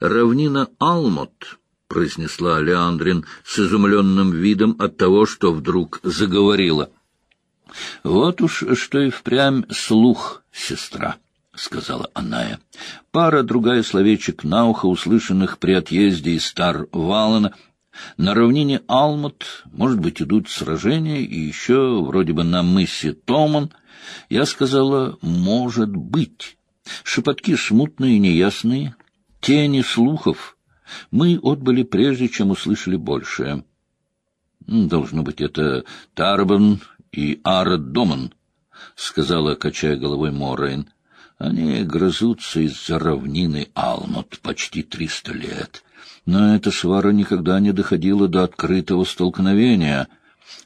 Равнина Алмот, — произнесла Леандрин с изумленным видом от того, что вдруг заговорила. — Вот уж что и впрямь слух, сестра. — сказала Аная. Пара-другая словечек на ухо, услышанных при отъезде из Стар-Валана. На равнине Алмут, может быть, идут сражения, и еще вроде бы на мысе Томан. Я сказала «может быть». Шепотки смутные неясные, тени слухов. Мы отбыли прежде, чем услышали большее. Должно быть, это Тарбан и Арад Доман, — сказала, качая головой Моррейн. Они грызутся из-за равнины Алмут почти триста лет. Но эта свара никогда не доходила до открытого столкновения.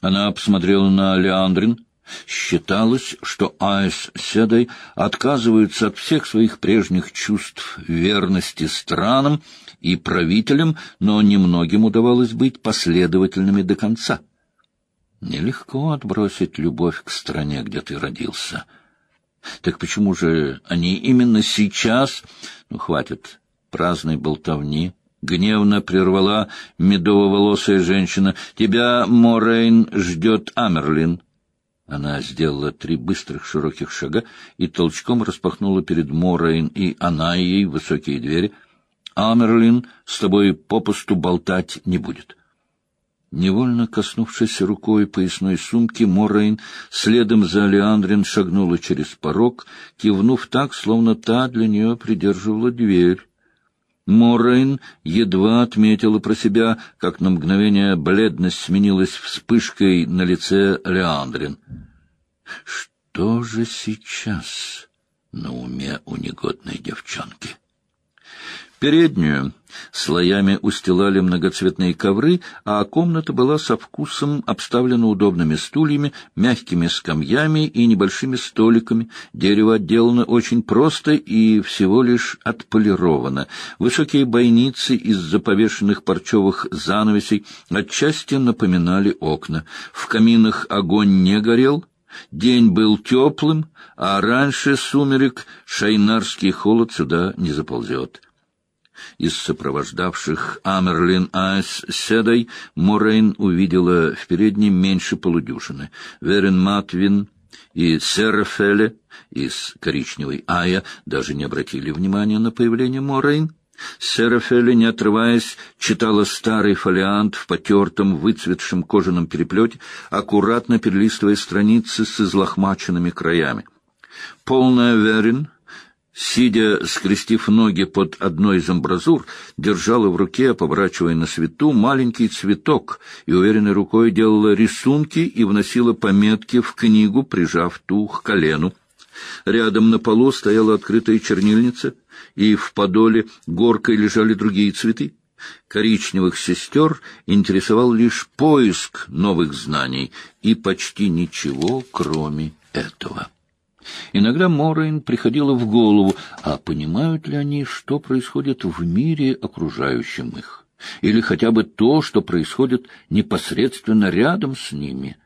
Она посмотрела на Леандрин. Считалось, что Айс Седой отказывается от всех своих прежних чувств верности странам и правителям, но немногим удавалось быть последовательными до конца. Нелегко отбросить любовь к стране, где ты родился — так почему же они именно сейчас... Ну, хватит праздной болтовни. Гневно прервала медово-волосая женщина. Тебя, Морейн, ждет Амерлин. Она сделала три быстрых широких шага и толчком распахнула перед Морейн и она ей высокие двери. Амерлин с тобой попусту болтать не будет. Невольно коснувшись рукой поясной сумки, Моррейн следом за Леандрин шагнула через порог, кивнув так, словно та для нее придерживала дверь. Моррейн едва отметила про себя, как на мгновение бледность сменилась вспышкой на лице Леандрин. Что же сейчас на уме у негодной девчонки? Переднюю слоями устилали многоцветные ковры, а комната была со вкусом обставлена удобными стульями, мягкими скамьями и небольшими столиками. Дерево отделано очень просто и всего лишь отполировано. Высокие бойницы из-за повешенных парчевых занавесей отчасти напоминали окна. В каминах огонь не горел, День был теплым, а раньше сумерек шайнарский холод сюда не заползет. Из сопровождавших Амерлин Айс Седой Морейн увидела в передней меньше полудюжины. Верен Матвин и Серафеле из коричневой Ая даже не обратили внимания на появление Морейн. Серафеле, не отрываясь, читала старый фолиант в потертом, выцветшем кожаном переплете, аккуратно перелистывая страницы с излохмаченными краями. Полная Верин сидя, скрестив ноги под одной из амбразур, держала в руке, поворачивая на свету, маленький цветок и уверенной рукой делала рисунки и вносила пометки в книгу, прижав ту к колену. Рядом на полу стояла открытая чернильница, и в подоле горкой лежали другие цветы. Коричневых сестер интересовал лишь поиск новых знаний и почти ничего, кроме этого. Иногда Морейн приходило в голову, а понимают ли они, что происходит в мире, окружающем их? Или хотя бы то, что происходит непосредственно рядом с ними?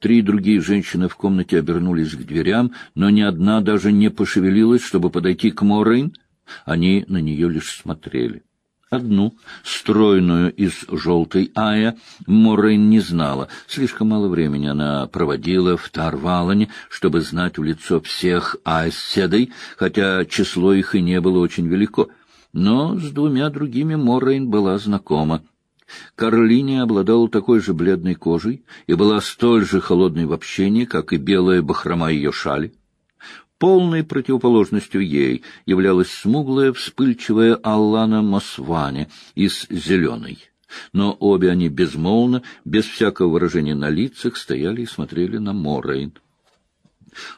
Три другие женщины в комнате обернулись к дверям, но ни одна даже не пошевелилась, чтобы подойти к Морейн. Они на нее лишь смотрели. Одну, стройную из желтой Ая, Моррейн не знала. Слишком мало времени она проводила в Тарвалане, чтобы знать в лицо всех Айседой, хотя число их и не было очень велико. Но с двумя другими Моррейн была знакома. Карлиния обладала такой же бледной кожей и была столь же холодной в общении, как и белая бахрома ее шали. Полной противоположностью ей являлась смуглая, вспыльчивая Аллана Мосвани из «Зеленой». Но обе они безмолвно, без всякого выражения на лицах, стояли и смотрели на Моррейн.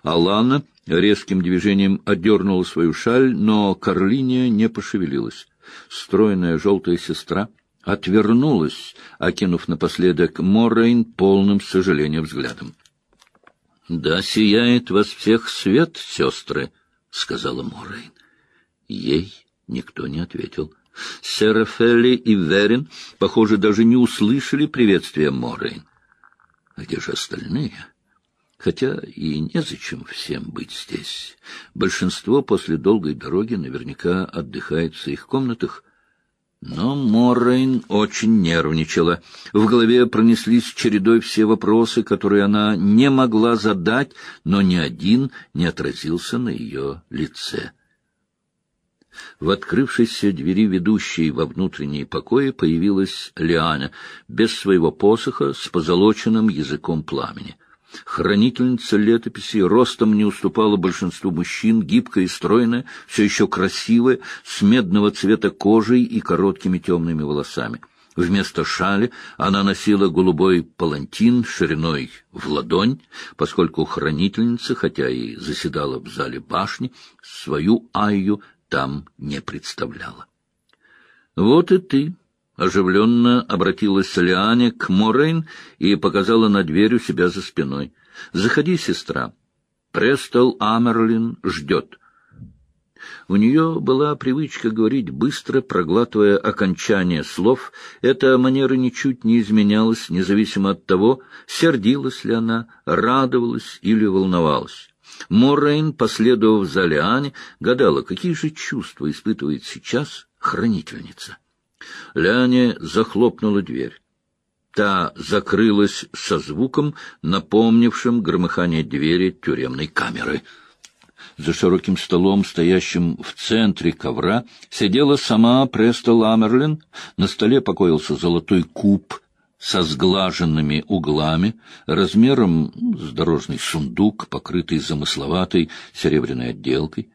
Алана резким движением отдернула свою шаль, но Карлиния не пошевелилась. Стройная желтая сестра отвернулась, окинув напоследок Морейн полным сожалением взглядом. — Да осияет вас всех свет, сестры, — сказала Морейн. Ей никто не ответил. Серафелли и Верин, похоже, даже не услышали приветствия Морейн. А где же остальные? Хотя и незачем всем быть здесь. Большинство после долгой дороги наверняка отдыхает в своих комнатах. Но Моррейн очень нервничала. В голове пронеслись чередой все вопросы, которые она не могла задать, но ни один не отразился на ее лице. В открывшейся двери, ведущей во внутренние покои, появилась Лиана, без своего посоха, с позолоченным языком пламени. Хранительница летописи ростом не уступала большинству мужчин, гибкая и стройная, все еще красивая, с медного цвета кожей и короткими темными волосами. Вместо шали она носила голубой палантин шириной в ладонь, поскольку хранительница, хотя и заседала в зале башни, свою Айю там не представляла. — Вот и ты, Оживленно обратилась Лиане к Морейн и показала на дверь у себя за спиной. — Заходи, сестра. Престол Амерлин ждет. У нее была привычка говорить быстро, проглатывая окончание слов. Эта манера ничуть не изменялась, независимо от того, сердилась ли она, радовалась или волновалась. Морейн, последовав за Лиане, гадала, какие же чувства испытывает сейчас хранительница. Ляне захлопнула дверь. Та закрылась со звуком, напомнившим громыхание двери тюремной камеры. За широким столом, стоящим в центре ковра, сидела сама Преста Ламерлин. На столе покоился золотой куб со сглаженными углами, размером с дорожный сундук, покрытый замысловатой серебряной отделкой.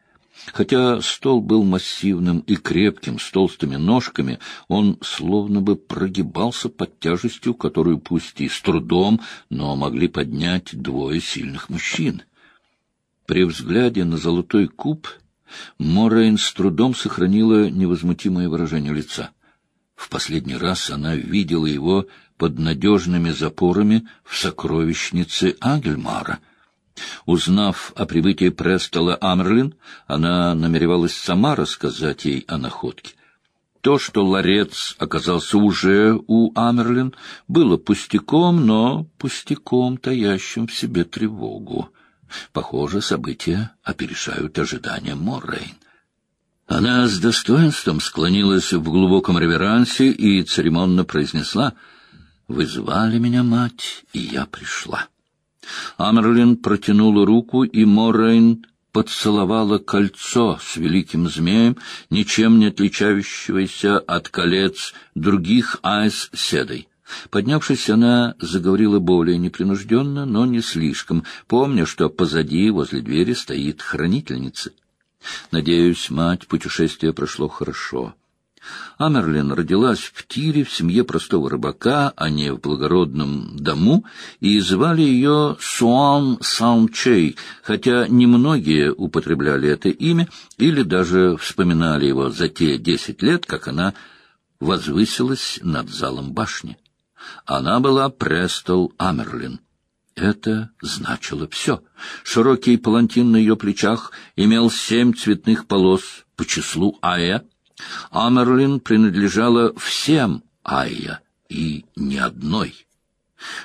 Хотя стол был массивным и крепким, с толстыми ножками, он словно бы прогибался под тяжестью, которую пусть и с трудом, но могли поднять двое сильных мужчин. При взгляде на золотой куб Морейн с трудом сохранила невозмутимое выражение лица. В последний раз она видела его под надежными запорами в сокровищнице Агельмара — Узнав о прибытии Престола Амерлин, она намеревалась сама рассказать ей о находке. То, что ларец оказался уже у Амерлин, было пустяком, но пустяком, таящим в себе тревогу. Похоже, события опережают ожидания Моррейн. Она с достоинством склонилась в глубоком реверансе и церемонно произнесла «Вы звали меня, мать, и я пришла». Амерлин протянула руку, и Моррейн поцеловала кольцо с великим змеем, ничем не отличающегося от колец других айс седой. Поднявшись, она заговорила более непринужденно, но не слишком, помня, что позади, возле двери, стоит хранительница. «Надеюсь, мать, путешествие прошло хорошо. Амерлин родилась в Тире в семье простого рыбака, а не в благородном дому, и звали ее Суан Санчей, хотя немногие употребляли это имя или даже вспоминали его за те десять лет, как она возвысилась над залом башни. Она была Престол Амерлин. Это значило все. Широкий палантин на ее плечах имел семь цветных полос по числу Ая — Амерлин принадлежала всем Айя и ни одной.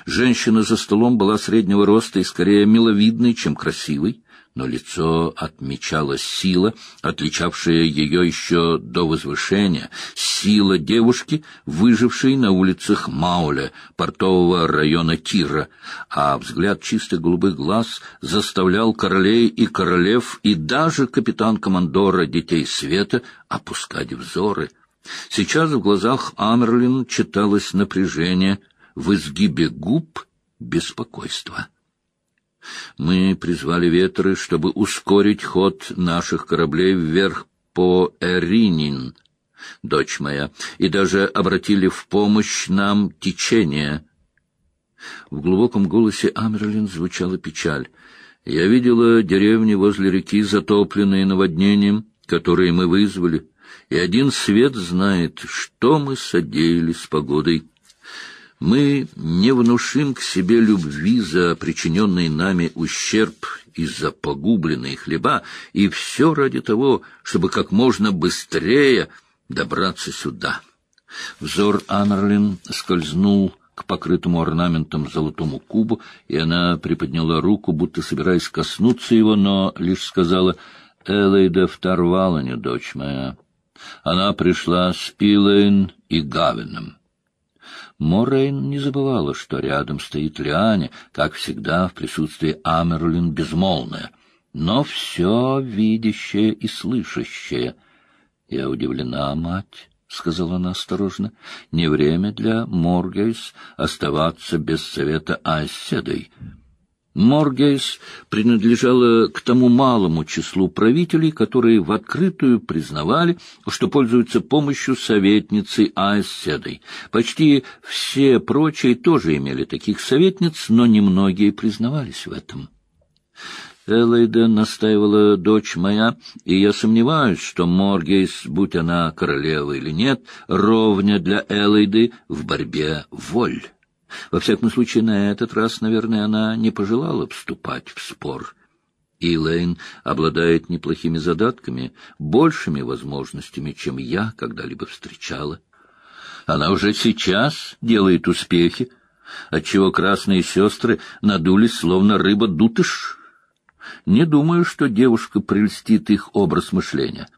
Женщина за столом была среднего роста и скорее миловидной, чем красивой но лицо отмечала сила, отличавшая ее еще до возвышения, сила девушки, выжившей на улицах Мауля, портового района Тира, а взгляд чистых голубых глаз заставлял королей и королев и даже капитан-командора Детей Света опускать взоры. Сейчас в глазах Амерлин читалось напряжение, в изгибе губ — беспокойство. Мы призвали ветры, чтобы ускорить ход наших кораблей вверх по Эринин, дочь моя, и даже обратили в помощь нам течение. В глубоком голосе Амерлин звучала печаль. Я видела деревни возле реки, затопленные наводнением, которые мы вызвали, и один свет знает, что мы содеяли с погодой мы не внушим к себе любви за причиненный нами ущерб и за погубленные хлеба, и все ради того, чтобы как можно быстрее добраться сюда. Взор Аннерлин скользнул к покрытому орнаментом золотому кубу, и она приподняла руку, будто собираясь коснуться его, но лишь сказала «Элейда в Тарвалане, дочь моя». Она пришла с Илэйн и Гавином. Морейн не забывала, что рядом стоит Лиане, как всегда в присутствии Амерлин безмолвная, но все видящее и слышащее. Я удивлена, мать. — сказала она осторожно, — не время для Моргейс оставаться без совета Айседой. Моргейс принадлежала к тому малому числу правителей, которые в открытую признавали, что пользуются помощью советницы Айседой. Почти все прочие тоже имели таких советниц, но немногие признавались в этом. Элейда настаивала дочь моя, и я сомневаюсь, что Моргейс, будь она королева или нет, ровня для Элейды в борьбе воль. Во всяком случае, на этот раз, наверное, она не пожелала вступать в спор. Илэйн обладает неплохими задатками, большими возможностями, чем я когда-либо встречала. Она уже сейчас делает успехи, отчего красные сестры надулись, словно рыба-дутыш. Не думаю, что девушка прельстит их образ мышления.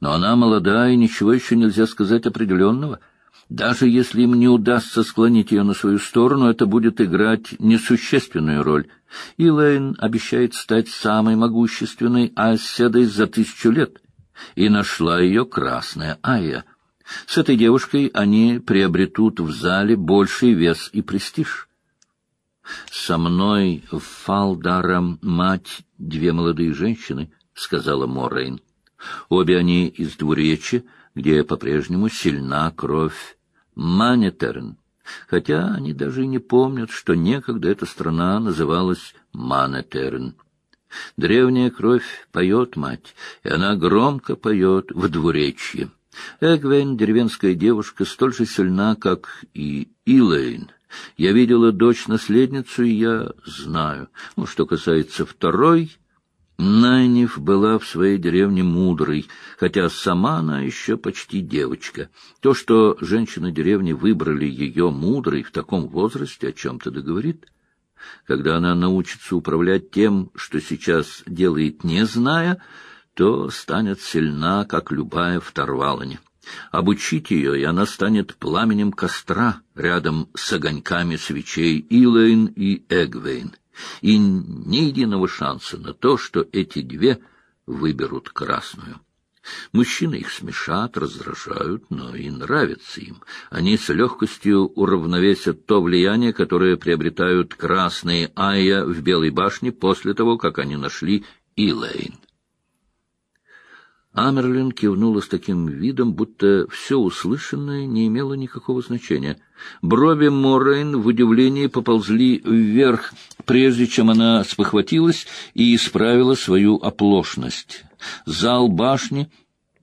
Но она молода, и ничего еще нельзя сказать определенного. Даже если им не удастся склонить ее на свою сторону, это будет играть несущественную роль. И Лейн обещает стать самой могущественной оседой за тысячу лет. И нашла ее красная Айя. С этой девушкой они приобретут в зале больший вес и престиж. Со мной в Фалдаром мать две молодые женщины, — сказала Моррейн. Обе они из двуречья, где по-прежнему сильна кровь Манетерн, хотя они даже и не помнят, что некогда эта страна называлась Манетерн. Древняя кровь поет, мать, и она громко поет в двуречье. Эгвейн, деревенская девушка, столь же сильна, как и Илэйн. Я видела дочь-наследницу, и я знаю. Ну, что касается второй, Найниф была в своей деревне мудрой, хотя сама она еще почти девочка. То, что женщины деревни выбрали ее мудрой в таком возрасте, о чем-то договорит. Когда она научится управлять тем, что сейчас делает, не зная, то станет сильна, как любая в Тарвалане. Обучить ее, и она станет пламенем костра рядом с огоньками свечей Илэйн и Эгвейн. И ни единого шанса на то, что эти две выберут красную. Мужчины их смешат, раздражают, но и нравятся им. Они с легкостью уравновесят то влияние, которое приобретают красные Айя в Белой башне после того, как они нашли Илэйн. Амерлин кивнула с таким видом, будто все услышанное не имело никакого значения. Брови Моррейн в удивлении поползли вверх, прежде чем она спохватилась и исправила свою оплошность. Зал башни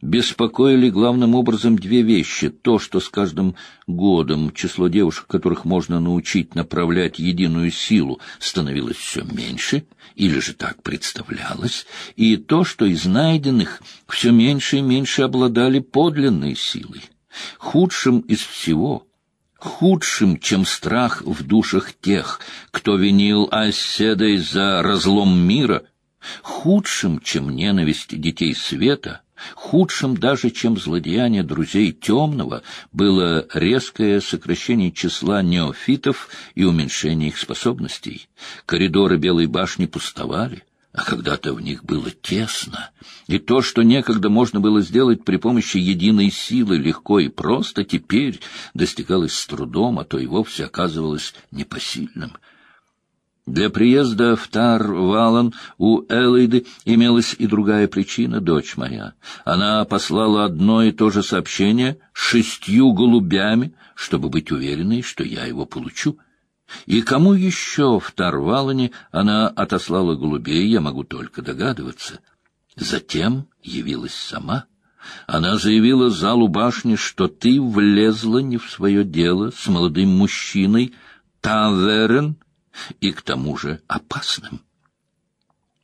беспокоили главным образом две вещи. То, что с каждым годом число девушек, которых можно научить направлять единую силу, становилось все меньше, или же так представлялось, и то, что из найденных все меньше и меньше обладали подлинной силой. Худшим из всего — худшим, чем страх в душах тех, кто винил Оседой за разлом мира, худшим, чем ненависть детей света — Худшим даже, чем злодеяние друзей темного, было резкое сокращение числа неофитов и уменьшение их способностей. Коридоры Белой башни пустовали, а когда-то в них было тесно. И то, что некогда можно было сделать при помощи единой силы легко и просто, теперь достигалось с трудом, а то и вовсе оказывалось непосильным — для приезда в Тар-Валан у Эллиды имелась и другая причина, дочь моя. Она послала одно и то же сообщение шестью голубями, чтобы быть уверенной, что я его получу. И кому еще в Тарвалане она отослала голубей, я могу только догадываться. Затем явилась сама. Она заявила залу башни, что ты влезла не в свое дело с молодым мужчиной Таверен, и к тому же опасным.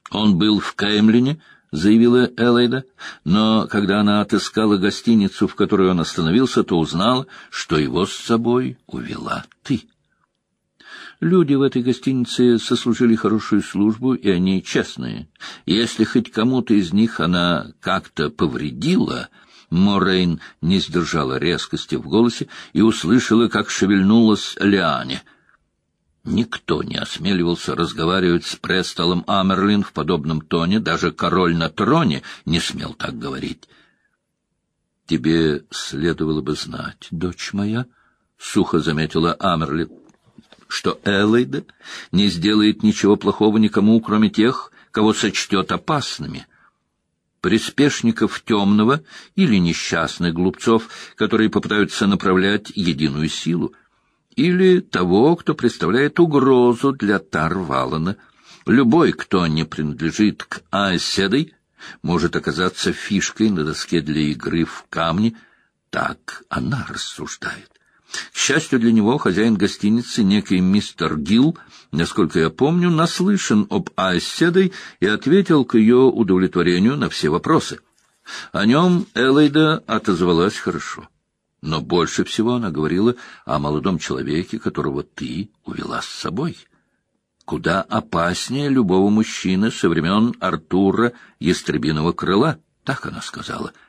Он был в Кемлине, заявила Элейда, но когда она отыскала гостиницу, в которой он остановился, то узнала, что его с собой увела ты. Люди в этой гостинице сослужили хорошую службу, и они честные. Если хоть кому-то из них она как-то повредила, Морейн не сдержала резкости в голосе и услышала, как шевельнулась Лиане. Никто не осмеливался разговаривать с Престолом Амерлин в подобном тоне, даже король на троне не смел так говорить. «Тебе следовало бы знать, дочь моя», — сухо заметила Амерлин, — «что Элайда не сделает ничего плохого никому, кроме тех, кого сочтет опасными» приспешников темного или несчастных глупцов, которые попытаются направлять единую силу, или того, кто представляет угрозу для Тарвалана. Любой, кто не принадлежит к Айседой, может оказаться фишкой на доске для игры в камни. Так она рассуждает. К счастью для него, хозяин гостиницы, некий мистер Гилл, насколько я помню, наслышан об Айседой и ответил к ее удовлетворению на все вопросы. О нем Элейда отозвалась хорошо. Но больше всего она говорила о молодом человеке, которого ты увела с собой. Куда опаснее любого мужчины со времен Артура Ястребиного крыла, так она сказала —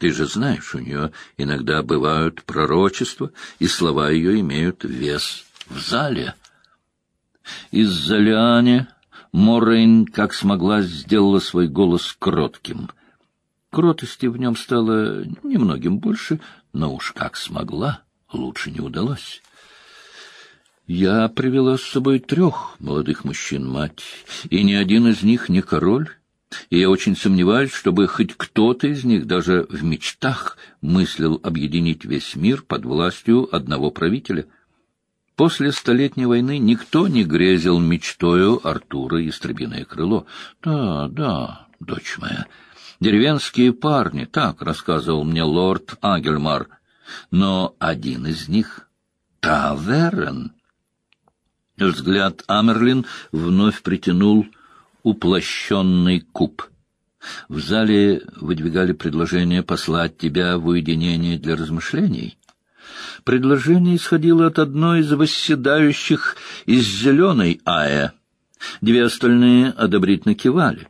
ты же знаешь, у нее иногда бывают пророчества, и слова ее имеют вес в зале. Из-за Лиане Моррейн, как смогла, сделала свой голос кротким. Кротости в нем стало немногим больше, но уж как смогла, лучше не удалось. Я привела с собой трех молодых мужчин, мать, и ни один из них не король, и я очень сомневаюсь, чтобы хоть кто-то из них даже в мечтах мыслил объединить весь мир под властью одного правителя. После Столетней войны никто не грезил мечтою Артура и Истребиное крыло. Да, да, дочь моя, деревенские парни, так рассказывал мне лорд Агельмар, но один из них — Таверен. Взгляд Амерлин вновь притянул уплощенный куб. В зале выдвигали предложение послать тебя в уединение для размышлений. Предложение исходило от одной из восседающих из зеленой Ая. Две остальные одобрительно кивали.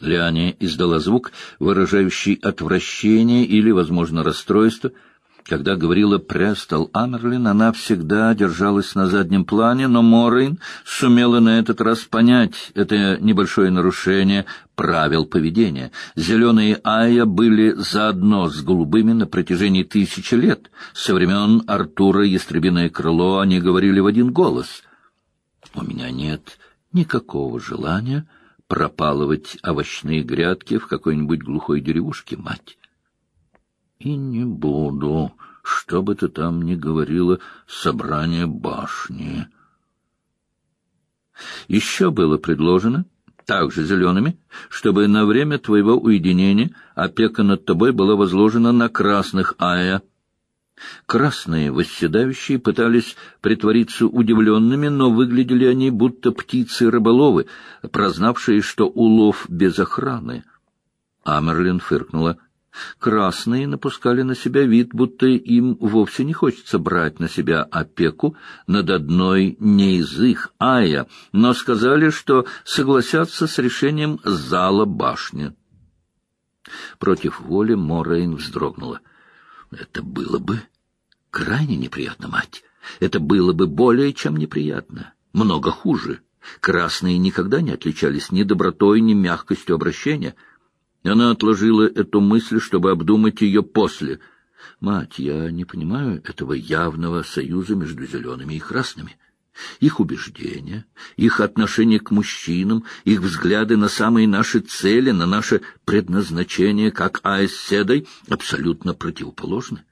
Лиане издала звук, выражающий отвращение или, возможно, расстройство — когда говорила Престол Амерлин, она всегда держалась на заднем плане, но Моррейн сумела на этот раз понять это небольшое нарушение правил поведения. Зеленые Айя были заодно с голубыми на протяжении тысячи лет. Со времен Артура Ястребиное крыло они говорили в один голос. «У меня нет никакого желания пропалывать овощные грядки в какой-нибудь глухой деревушке, мать». И не буду, что бы ты там ни говорила, собрание башни. Еще было предложено, также зелеными, чтобы на время твоего уединения опека над тобой была возложена на красных Ая. Красные восседающие пытались притвориться удивленными, но выглядели они будто птицы-рыболовы, прознавшие, что улов без охраны. Амерлин фыркнула — Красные напускали на себя вид, будто им вовсе не хочется брать на себя опеку над одной не из их Ая, но сказали, что согласятся с решением зала башни. Против воли Морейн вздрогнула. Это было бы крайне неприятно, мать. Это было бы более чем неприятно. Много хуже. Красные никогда не отличались ни добротой, ни мягкостью обращения — она отложила эту мысль, чтобы обдумать ее после. «Мать, я не понимаю этого явного союза между зелеными и красными. Их убеждения, их отношение к мужчинам, их взгляды на самые наши цели, на наше предназначение, как Аэсседой, абсолютно противоположны.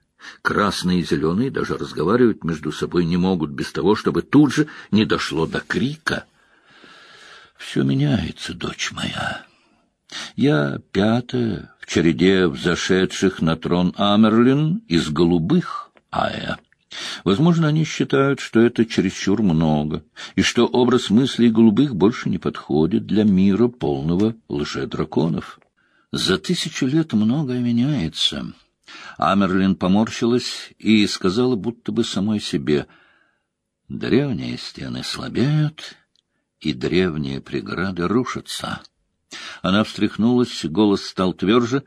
Красные и зеленые даже разговаривать между собой не могут без того, чтобы тут же не дошло до крика. «Все меняется, дочь моя». Я пятая в череде взошедших на трон Амерлин из голубых Ая. Возможно, они считают, что это чересчур много, и что образ мыслей голубых больше не подходит для мира полного лжедраконов. За тысячу лет многое меняется. Амерлин поморщилась и сказала будто бы самой себе — Древние стены слабеют, и древние преграды рушатся. Она встряхнулась, голос стал тверже,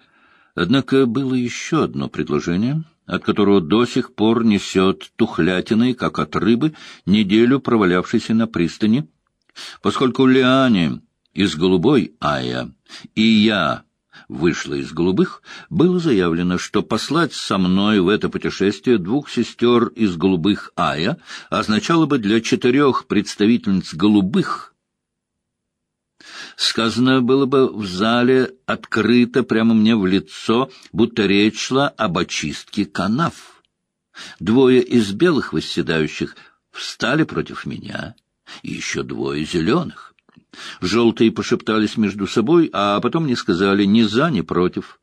однако было еще одно предложение, от которого до сих пор несет тухлятиной, как от рыбы, неделю провалявшейся на пристани. Поскольку Лиане из голубой Ая и я вышла из голубых, было заявлено, что послать со мной в это путешествие двух сестер из голубых Ая означало бы для четырех представительниц голубых Сказано было бы в зале открыто прямо мне в лицо, будто речь шла об очистке канав. Двое из белых восседающих встали против меня, и еще двое зеленых. Желтые пошептались между собой, а потом не сказали ни за, ни против.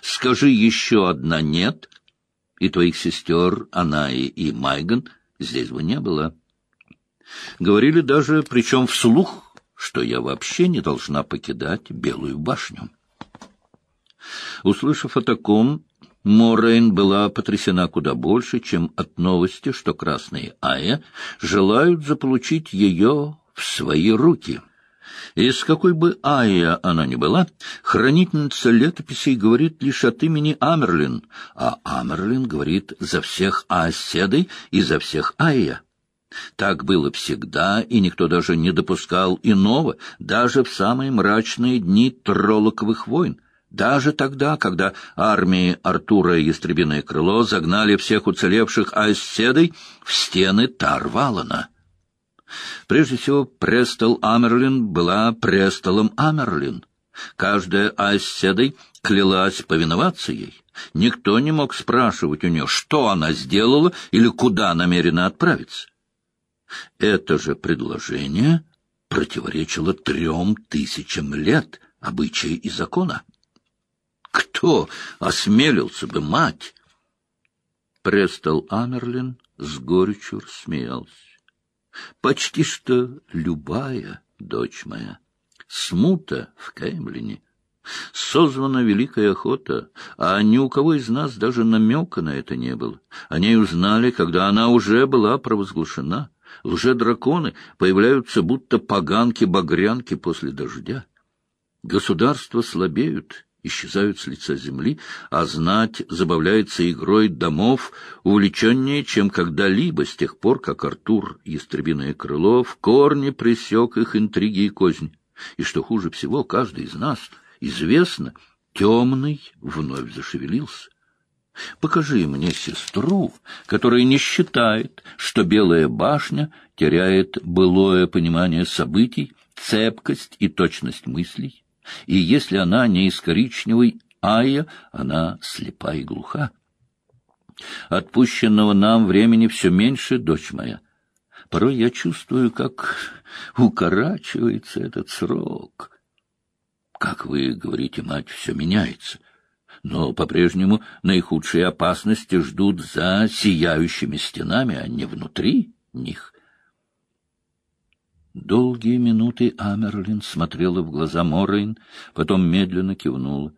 Скажи еще одна «нет», и твоих сестер Анаи и Майган здесь бы не было. Говорили даже, причем вслух, что я вообще не должна покидать Белую башню. Услышав о таком, Морейн была потрясена куда больше, чем от новости, что красные Ая желают заполучить ее в свои руки. И с какой бы Айя она ни была, хранительница летописей говорит лишь от имени Амерлин, а Амерлин говорит за всех Ааседой и за всех Айя. Так было всегда, и никто даже не допускал иного, даже в самые мрачные дни Троллоковых войн, даже тогда, когда армии Артура Ястребиное крыло загнали всех уцелевших Ааседой в стены Тарвалана. Прежде всего, Престол Амерлин была Престолом Амерлин. Каждая Айседой клялась повиноваться ей. Никто не мог спрашивать у нее, что она сделала или куда намерена отправиться. Это же предложение противоречило трем тысячам лет обычая и закона. Кто осмелился бы, мать? Престол Амерлин с горечью рассмеялся почти что любая дочь моя. Смута в Кемлине. Созвана великая охота, а ни у кого из нас даже намека на это не было. О ней узнали, когда она уже была провозглашена. Лже-драконы появляются будто поганки-багрянки после дождя. Государства слабеют, исчезают с лица земли, а знать забавляется игрой домов увлеченнее, чем когда-либо с тех пор, как Артур, ястребиное крыло, в корне пресек их интриги и кознь. И что хуже всего, каждый из нас, известно, темный вновь зашевелился. Покажи мне сестру, которая не считает, что Белая башня теряет былое понимание событий, цепкость и точность мыслей и если она не из коричневой Ая, она слепа и глуха. Отпущенного нам времени все меньше, дочь моя. Порой я чувствую, как укорачивается этот срок. Как вы говорите, мать, все меняется. Но по-прежнему наихудшие опасности ждут за сияющими стенами, а не внутри них. Долгие минуты Амерлин смотрела в глаза Моррейн, потом медленно кивнула.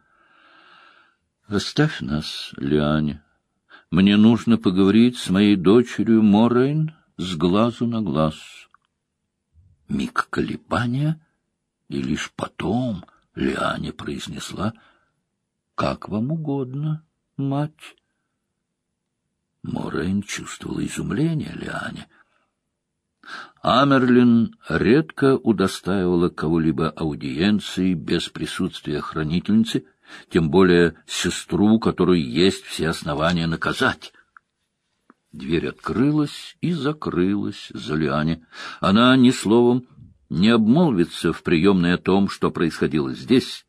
— Оставь нас, Лиане. Мне нужно поговорить с моей дочерью Моррейн с глазу на глаз. Миг колебания, и лишь потом Лиане произнесла, — Как вам угодно, мать. Моррейн чувствовала изумление Лиане — Амерлин редко удостаивала кого-либо аудиенции без присутствия хранительницы, тем более сестру, которую есть все основания наказать. Дверь открылась и закрылась за Лиане. Она ни словом не обмолвится в приемной о том, что происходило здесь,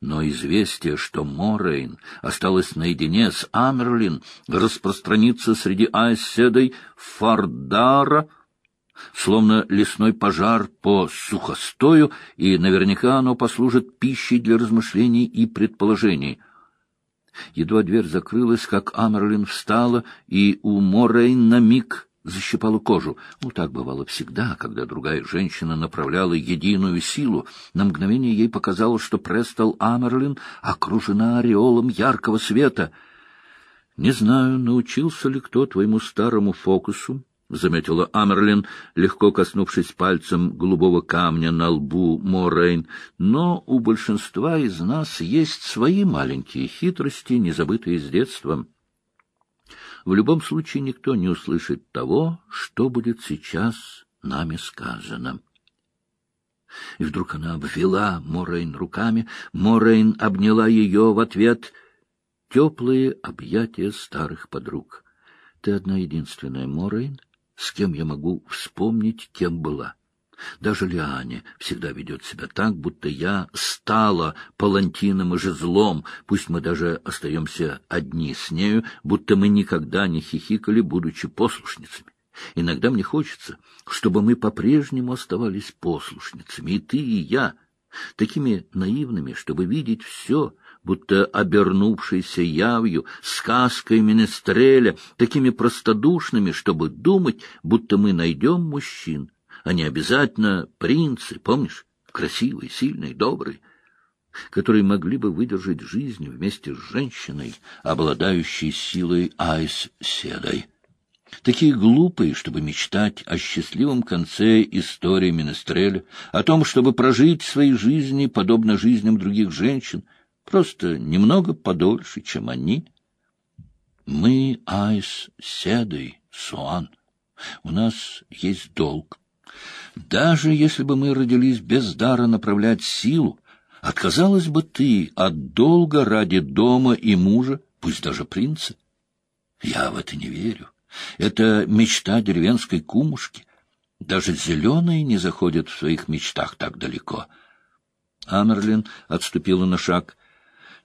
но известие, что Морейн осталась наедине с Амерлин, распространится среди Айседой Фардара — словно лесной пожар по сухостою, и наверняка оно послужит пищей для размышлений и предположений. Едва дверь закрылась, как Амерлин встала, и у Морейн на миг защипала кожу. Ну, так бывало всегда, когда другая женщина направляла единую силу. На мгновение ей показалось, что Престол Амерлин окружена ореолом яркого света. Не знаю, научился ли кто твоему старому фокусу, заметила Амерлин, легко коснувшись пальцем голубого камня на лбу Морейн, но у большинства из нас есть свои маленькие хитрости, не забытые с детства. В любом случае никто не услышит того, что будет сейчас нами сказано. И вдруг она обвела Морейн руками, Морейн обняла ее в ответ — теплые объятия старых подруг. Ты одна единственная, Морейн, с кем я могу вспомнить, кем была. Даже Лиане всегда ведет себя так, будто я стала палантином и жезлом, пусть мы даже остаемся одни с нею, будто мы никогда не хихикали, будучи послушницами. Иногда мне хочется, чтобы мы по-прежнему оставались послушницами, и ты, и я, такими наивными, чтобы видеть все, будто обернувшейся явью, сказкой Менестреля, такими простодушными, чтобы думать, будто мы найдем мужчин, не обязательно принцы, помнишь, красивые, сильные, добрые, которые могли бы выдержать жизнь вместе с женщиной, обладающей силой Айс-Седой. Такие глупые, чтобы мечтать о счастливом конце истории Менестреля, о том, чтобы прожить свои жизни, подобно жизням других женщин, просто немного подольше, чем они. Мы Айс Седой, Суан. У нас есть долг. Даже если бы мы родились без дара направлять силу, отказалась бы ты от долга ради дома и мужа, пусть даже принца? Я в это не верю. Это мечта деревенской кумушки. Даже зеленые не заходят в своих мечтах так далеко. Амерлин отступила на шаг.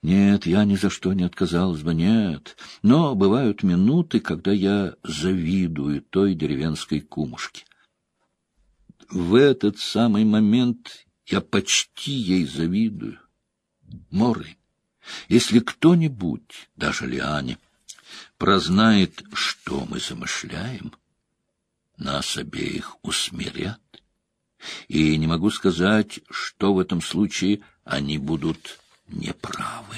Нет, я ни за что не отказалась бы, нет. Но бывают минуты, когда я завидую той деревенской кумушке. В этот самый момент я почти ей завидую. Моры, если кто-нибудь, даже Лиане, прознает, что мы замышляем, нас обеих усмирят. И не могу сказать, что в этом случае они будут неправы.